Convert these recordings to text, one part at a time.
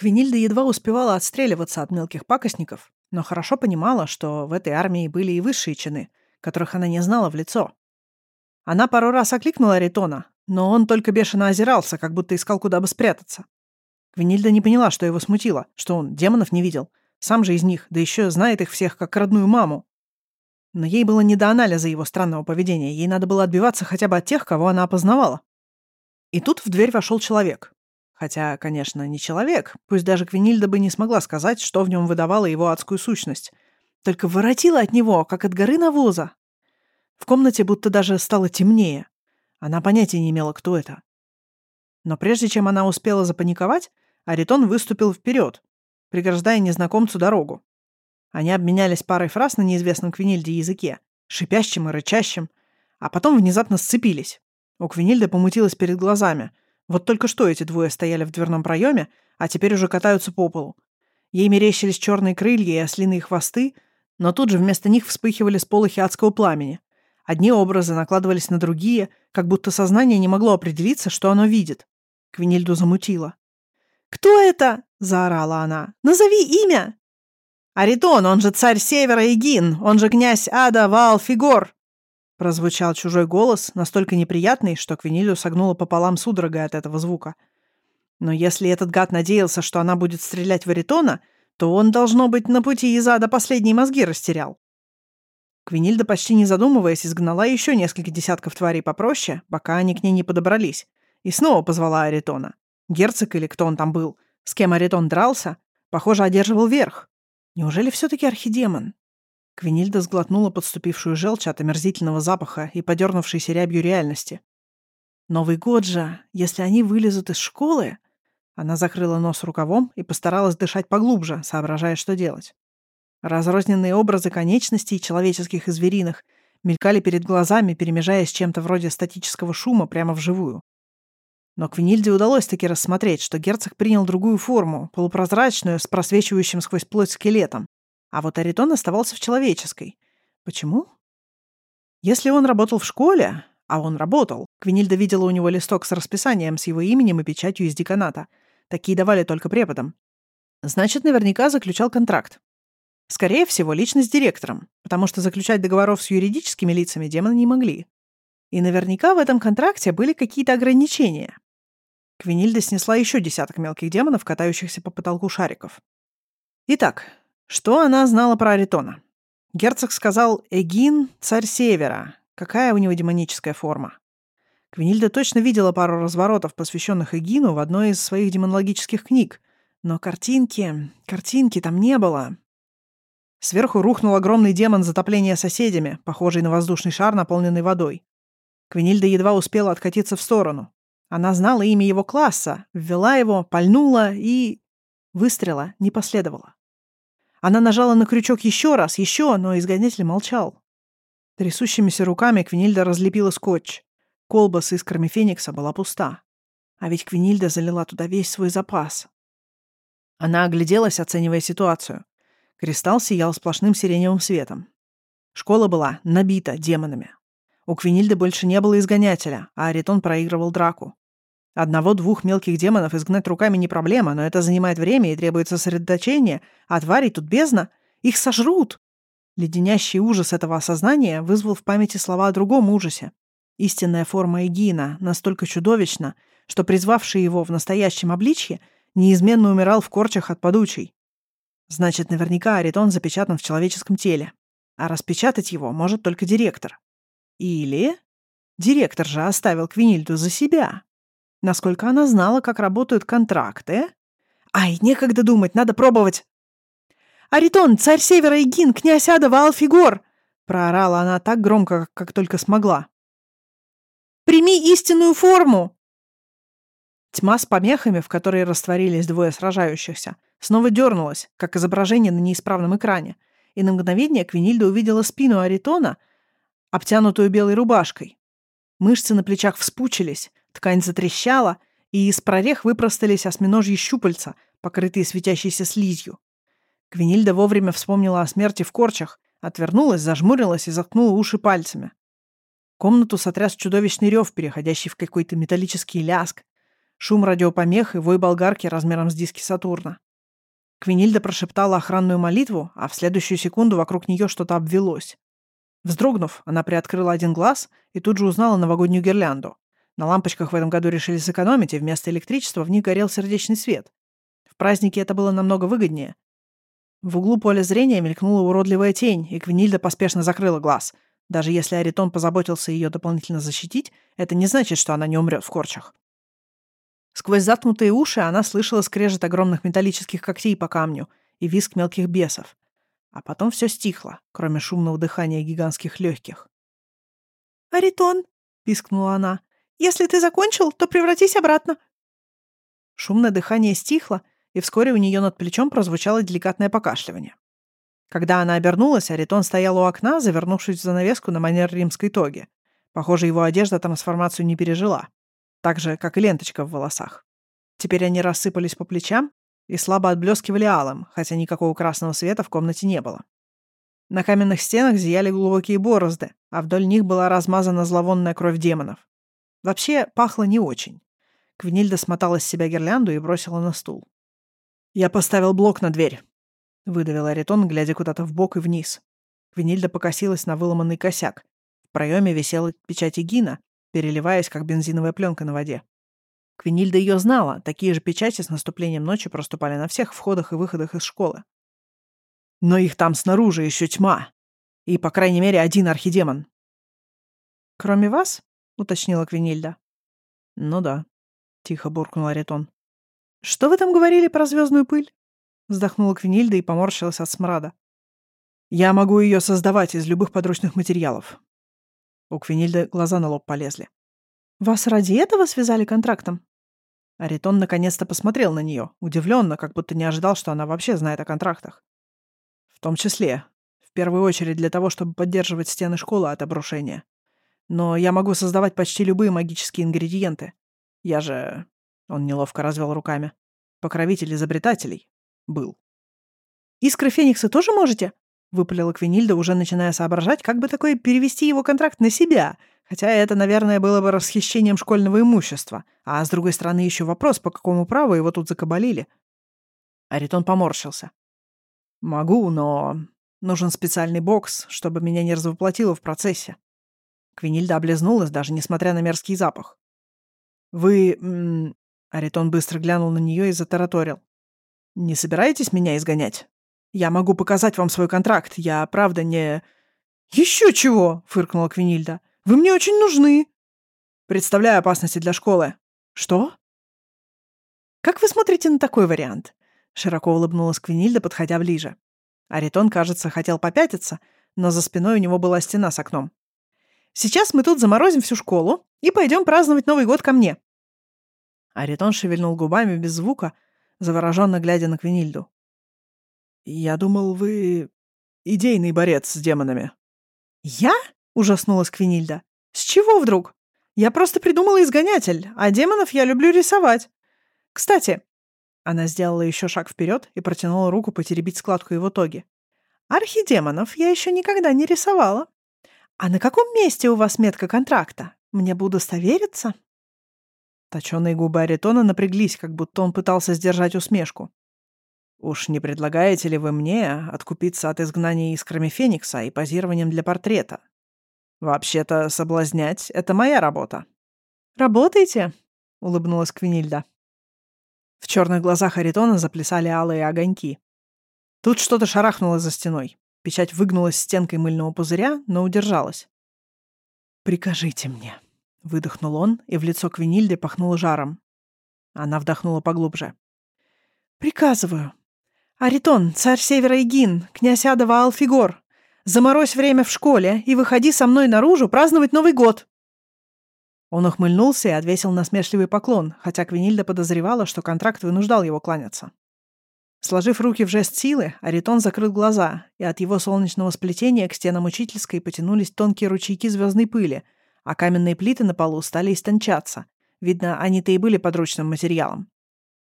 Квинильда едва успевала отстреливаться от мелких пакостников, но хорошо понимала, что в этой армии были и высшие чины, которых она не знала в лицо. Она пару раз окликнула Ритона, но он только бешено озирался, как будто искал, куда бы спрятаться. Квинильда не поняла, что его смутило, что он демонов не видел. Сам же из них, да еще знает их всех как родную маму. Но ей было не до анализа его странного поведения, ей надо было отбиваться хотя бы от тех, кого она опознавала. И тут в дверь вошел человек. Хотя, конечно, не человек, пусть даже Квинильда бы не смогла сказать, что в нем выдавало его адскую сущность. Только воротила от него, как от горы навоза. В комнате будто даже стало темнее. Она понятия не имела, кто это. Но прежде чем она успела запаниковать, Аритон выступил вперед, преграждая незнакомцу дорогу. Они обменялись парой фраз на неизвестном Квинильде языке, шипящим и рычащим, а потом внезапно сцепились. У Квинильды помутилась перед глазами. Вот только что эти двое стояли в дверном проеме, а теперь уже катаются по полу. Ей мерещились черные крылья и ослиные хвосты, но тут же вместо них вспыхивали сполохи адского пламени. Одни образы накладывались на другие, как будто сознание не могло определиться, что оно видит. Квинильду замутило. «Кто это?» — заорала она. «Назови имя!» «Аритон, он же царь Севера Игин, он же князь Ада Ваалфигор!» Прозвучал чужой голос, настолько неприятный, что Квинилю согнула пополам судорогой от этого звука. Но если этот гад надеялся, что она будет стрелять в Аритона, то он, должно быть, на пути из ада последние мозги растерял. Квинильда, почти не задумываясь, изгнала еще несколько десятков тварей попроще, пока они к ней не подобрались, и снова позвала Аритона. Герцог или кто он там был, с кем Аритон дрался, похоже, одерживал верх. Неужели все-таки архидемон? Квинильда сглотнула подступившую желчь от омерзительного запаха и подернувшейся рябью реальности. Новый год же, если они вылезут из школы... Она закрыла нос рукавом и постаралась дышать поглубже, соображая, что делать. Разрозненные образы конечностей человеческих и звериных мелькали перед глазами, перемежаясь чем-то вроде статического шума прямо вживую. Но Квинильде удалось таки рассмотреть, что герцог принял другую форму, полупрозрачную, с просвечивающим сквозь плоть скелетом. А вот Аритон оставался в человеческой. Почему? Если он работал в школе, а он работал, Квинильда видела у него листок с расписанием с его именем и печатью из деканата. Такие давали только преподам. Значит, наверняка заключал контракт. Скорее всего, лично с директором, потому что заключать договоров с юридическими лицами демоны не могли. И наверняка в этом контракте были какие-то ограничения. Квинильда снесла еще десяток мелких демонов, катающихся по потолку шариков. Итак, что она знала про Аритона? Герцог сказал «Эгин — царь Севера». Какая у него демоническая форма? Квинильда точно видела пару разворотов, посвященных Эгину, в одной из своих демонологических книг. Но картинки... картинки там не было. Сверху рухнул огромный демон затопления соседями, похожий на воздушный шар, наполненный водой. Квинильда едва успела откатиться в сторону. Она знала имя его класса, ввела его, пальнула и... Выстрела не последовало. Она нажала на крючок еще раз, еще, но изгонитель молчал. Трясущимися руками Квинильда разлепила скотч. Колба с искрами феникса была пуста. А ведь Квинильда залила туда весь свой запас. Она огляделась, оценивая ситуацию. Кристалл сиял сплошным сиреневым светом. Школа была набита демонами. У Квинильды больше не было изгонятеля, а Аритон проигрывал драку. Одного-двух мелких демонов изгнать руками не проблема, но это занимает время и требует сосредоточения, а тварей тут бездна. Их сожрут. Леденящий ужас этого осознания вызвал в памяти слова о другом ужасе. Истинная форма Эгина настолько чудовищна, что призвавший его в настоящем обличье неизменно умирал в корчах от подучей. Значит, наверняка Аритон запечатан в человеческом теле. А распечатать его может только директор. Или... Директор же оставил Квинильду за себя. Насколько она знала, как работают контракты. Ай, некогда думать, надо пробовать. «Аритон, царь Севера и Гин, князь Адова, Алфигор!» Проорала она так громко, как только смогла. «Прими истинную форму!» Тьма с помехами, в которой растворились двое сражающихся, снова дернулась, как изображение на неисправном экране, и на мгновение Квинильда увидела спину Аритона, обтянутую белой рубашкой. Мышцы на плечах вспучились, Ткань затрещала, и из прорех выпростались осьминожьи щупальца, покрытые светящейся слизью. Гвинильда вовремя вспомнила о смерти в корчах, отвернулась, зажмурилась и заткнула уши пальцами. Комнату сотряс чудовищный рев, переходящий в какой-то металлический ляск. Шум радиопомех и вой болгарки размером с диски Сатурна. Квинильда прошептала охранную молитву, а в следующую секунду вокруг нее что-то обвелось. Вздрогнув, она приоткрыла один глаз и тут же узнала новогоднюю гирлянду. На лампочках в этом году решили сэкономить, и вместо электричества в них горел сердечный свет. В празднике это было намного выгоднее. В углу поля зрения мелькнула уродливая тень, и Квинильда поспешно закрыла глаз. Даже если Аритон позаботился ее дополнительно защитить, это не значит, что она не умрет в корчах. Сквозь заткнутые уши она слышала скрежет огромных металлических когтей по камню и визг мелких бесов. А потом все стихло, кроме шумного дыхания гигантских легких. «Аритон!» — пискнула она. «Если ты закончил, то превратись обратно!» Шумное дыхание стихло, и вскоре у нее над плечом прозвучало деликатное покашливание. Когда она обернулась, Аритон стоял у окна, завернувшись в занавеску на манер римской тоги. Похоже, его одежда трансформацию не пережила так же, как и ленточка в волосах. Теперь они рассыпались по плечам и слабо отблескивали алым, хотя никакого красного света в комнате не было. На каменных стенах зияли глубокие борозды, а вдоль них была размазана зловонная кровь демонов. Вообще, пахло не очень. Квинильда смотала с себя гирлянду и бросила на стул. «Я поставил блок на дверь», — выдавил Аритон, глядя куда-то в бок и вниз. Квинильда покосилась на выломанный косяк. В проеме висела печать Гина, переливаясь, как бензиновая пленка на воде. Квинильда ее знала, такие же печати с наступлением ночи проступали на всех входах и выходах из школы. Но их там снаружи еще тьма. И, по крайней мере, один архидемон. «Кроме вас?» — уточнила Квинильда. «Ну да», — тихо буркнул Аритон. «Что вы там говорили про звездную пыль?» Вздохнула Квинильда и поморщилась от смрада. «Я могу ее создавать из любых подручных материалов. У Квинильды глаза на лоб полезли. «Вас ради этого связали контрактом?» Аритон наконец-то посмотрел на нее, удивленно, как будто не ожидал, что она вообще знает о контрактах. В том числе, в первую очередь для того, чтобы поддерживать стены школы от обрушения. Но я могу создавать почти любые магические ингредиенты. Я же... Он неловко развел руками. Покровитель изобретателей. Был. «Искры Феникса тоже можете?» — выпалила Квинильда, уже начиная соображать, как бы такое перевести его контракт на себя, хотя это, наверное, было бы расхищением школьного имущества. А с другой стороны, еще вопрос, по какому праву его тут закабалили. Аритон поморщился. «Могу, но нужен специальный бокс, чтобы меня не развоплотило в процессе». Квинильда облизнулась, даже несмотря на мерзкий запах. «Вы...» Аритон быстро глянул на нее и затараторил. «Не собираетесь меня изгонять?» Я могу показать вам свой контракт. Я, правда, не...» «Еще чего!» — фыркнула Квинильда. «Вы мне очень нужны!» «Представляю опасности для школы». «Что?» «Как вы смотрите на такой вариант?» Широко улыбнулась Квинильда, подходя ближе. Аритон, кажется, хотел попятиться, но за спиной у него была стена с окном. «Сейчас мы тут заморозим всю школу и пойдем праздновать Новый год ко мне». Аритон шевельнул губами без звука, завороженно глядя на Квинильду. «Я думал, вы идейный борец с демонами». «Я?» — ужаснулась Квинильда. «С чего вдруг? Я просто придумала изгонятель, а демонов я люблю рисовать. Кстати...» Она сделала еще шаг вперед и протянула руку потеребить складку его тоги. «Архидемонов я еще никогда не рисовала. А на каком месте у вас метка контракта? Мне буду удостовериться?» Точеные губы Аритона напряглись, как будто он пытался сдержать усмешку. Уж не предлагаете ли вы мне откупиться от изгнания искрами Феникса и позированием для портрета? Вообще-то соблазнять — это моя работа. Работаете? — улыбнулась Квинильда. В черных глазах Аритона заплясали алые огоньки. Тут что-то шарахнуло за стеной. Печать выгнулась стенкой мыльного пузыря, но удержалась. «Прикажите мне», — выдохнул он, и в лицо Квинильды пахнуло жаром. Она вдохнула поглубже. «Приказываю», «Аритон, царь Севера Игин, князь Адова Алфигор, заморозь время в школе и выходи со мной наружу праздновать Новый год!» Он ухмыльнулся и отвесил насмешливый поклон, хотя Квинильда подозревала, что контракт вынуждал его кланяться. Сложив руки в жест силы, Аритон закрыл глаза, и от его солнечного сплетения к стенам учительской потянулись тонкие ручейки звездной пыли, а каменные плиты на полу стали истончаться. Видно, они-то и были подручным материалом.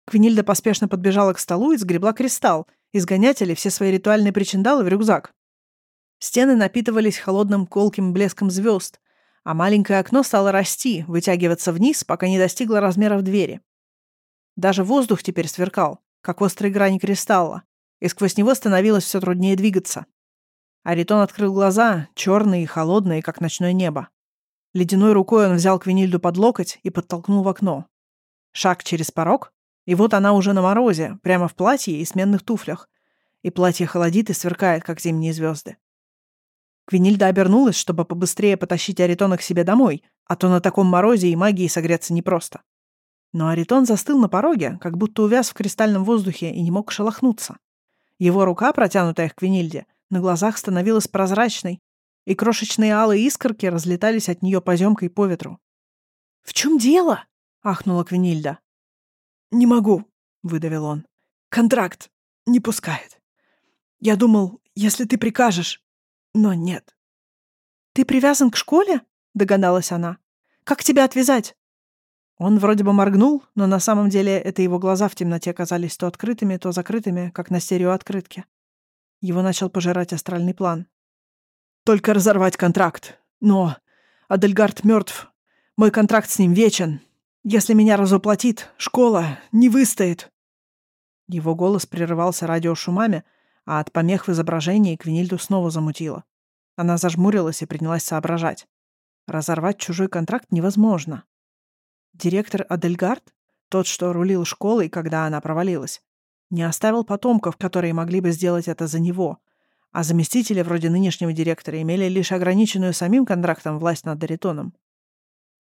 Квинильда поспешно подбежала к столу и сгребла кристалл, изгонятели все свои ритуальные причиндалы в рюкзак. Стены напитывались холодным колким блеском звезд, а маленькое окно стало расти, вытягиваться вниз, пока не достигло размеров двери. Даже воздух теперь сверкал, как острые грани кристалла, и сквозь него становилось все труднее двигаться. Аритон открыл глаза, черные и холодные, как ночное небо. Ледяной рукой он взял Квинильду под локоть и подтолкнул в окно. Шаг через порог, и вот она уже на морозе, прямо в платье и сменных туфлях. И платье холодит и сверкает, как зимние звезды. Квинильда обернулась, чтобы побыстрее потащить Аритона к себе домой, а то на таком морозе и магии согреться непросто. Но Аритон застыл на пороге, как будто увяз в кристальном воздухе и не мог шелохнуться. Его рука, протянутая к Квинильде, на глазах становилась прозрачной, и крошечные алые искорки разлетались от нее поземкой по ветру. «В чем дело?» — ахнула Квинильда. «Не могу», — выдавил он. «Контракт не пускает. Я думал, если ты прикажешь, но нет». «Ты привязан к школе?» — догадалась она. «Как тебя отвязать?» Он вроде бы моргнул, но на самом деле это его глаза в темноте казались то открытыми, то закрытыми, как на стереооткрытке. Его начал пожирать астральный план. «Только разорвать контракт. Но Адельгард мертв. Мой контракт с ним вечен. Если меня разоплатит, школа не выстоит». Его голос прерывался радиошумами, а от помех в изображении Квинильду снова замутило. Она зажмурилась и принялась соображать. Разорвать чужой контракт невозможно. Директор Адельгард, тот, что рулил школой, когда она провалилась, не оставил потомков, которые могли бы сделать это за него, а заместители вроде нынешнего директора имели лишь ограниченную самим контрактом власть над Даритоном.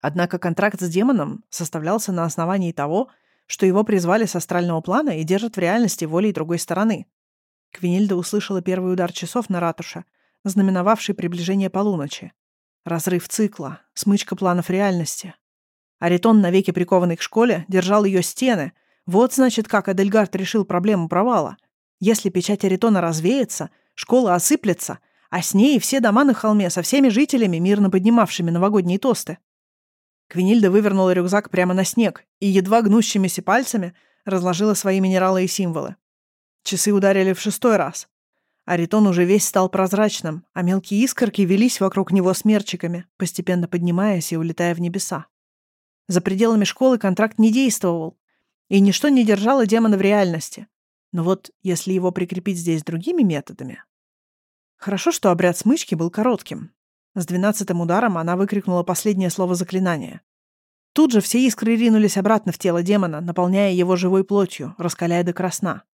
Однако контракт с демоном составлялся на основании того, что его призвали с астрального плана и держат в реальности волей другой стороны. Квинильда услышала первый удар часов на ратуше, знаменовавший приближение полуночи. Разрыв цикла, смычка планов реальности, Аритон, навеки прикованный к школе, держал ее стены. Вот, значит, как Адельгард решил проблему провала. Если печать Аритона развеется, школа осыплется, а с ней все дома на холме со всеми жителями, мирно поднимавшими новогодние тосты. Квинильда вывернула рюкзак прямо на снег и едва гнущимися пальцами разложила свои минералы и символы. Часы ударили в шестой раз. Аритон уже весь стал прозрачным, а мелкие искорки велись вокруг него смерчиками, постепенно поднимаясь и улетая в небеса. За пределами школы контракт не действовал, и ничто не держало демона в реальности. Но вот если его прикрепить здесь другими методами... Хорошо, что обряд смычки был коротким. С двенадцатым ударом она выкрикнула последнее слово заклинания. Тут же все искры ринулись обратно в тело демона, наполняя его живой плотью, раскаляя до красна.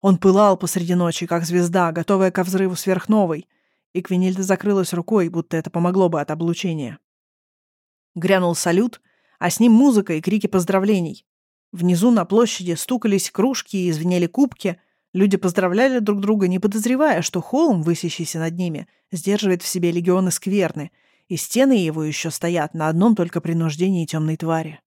Он пылал посреди ночи, как звезда, готовая ко взрыву сверхновой, и Квинильда закрылась рукой, будто это помогло бы от облучения. Грянул салют, а с ним музыка и крики поздравлений. Внизу на площади стукались кружки и звенели кубки. Люди поздравляли друг друга, не подозревая, что холм, высящийся над ними, сдерживает в себе легионы скверны, и стены его еще стоят на одном только принуждении темной твари.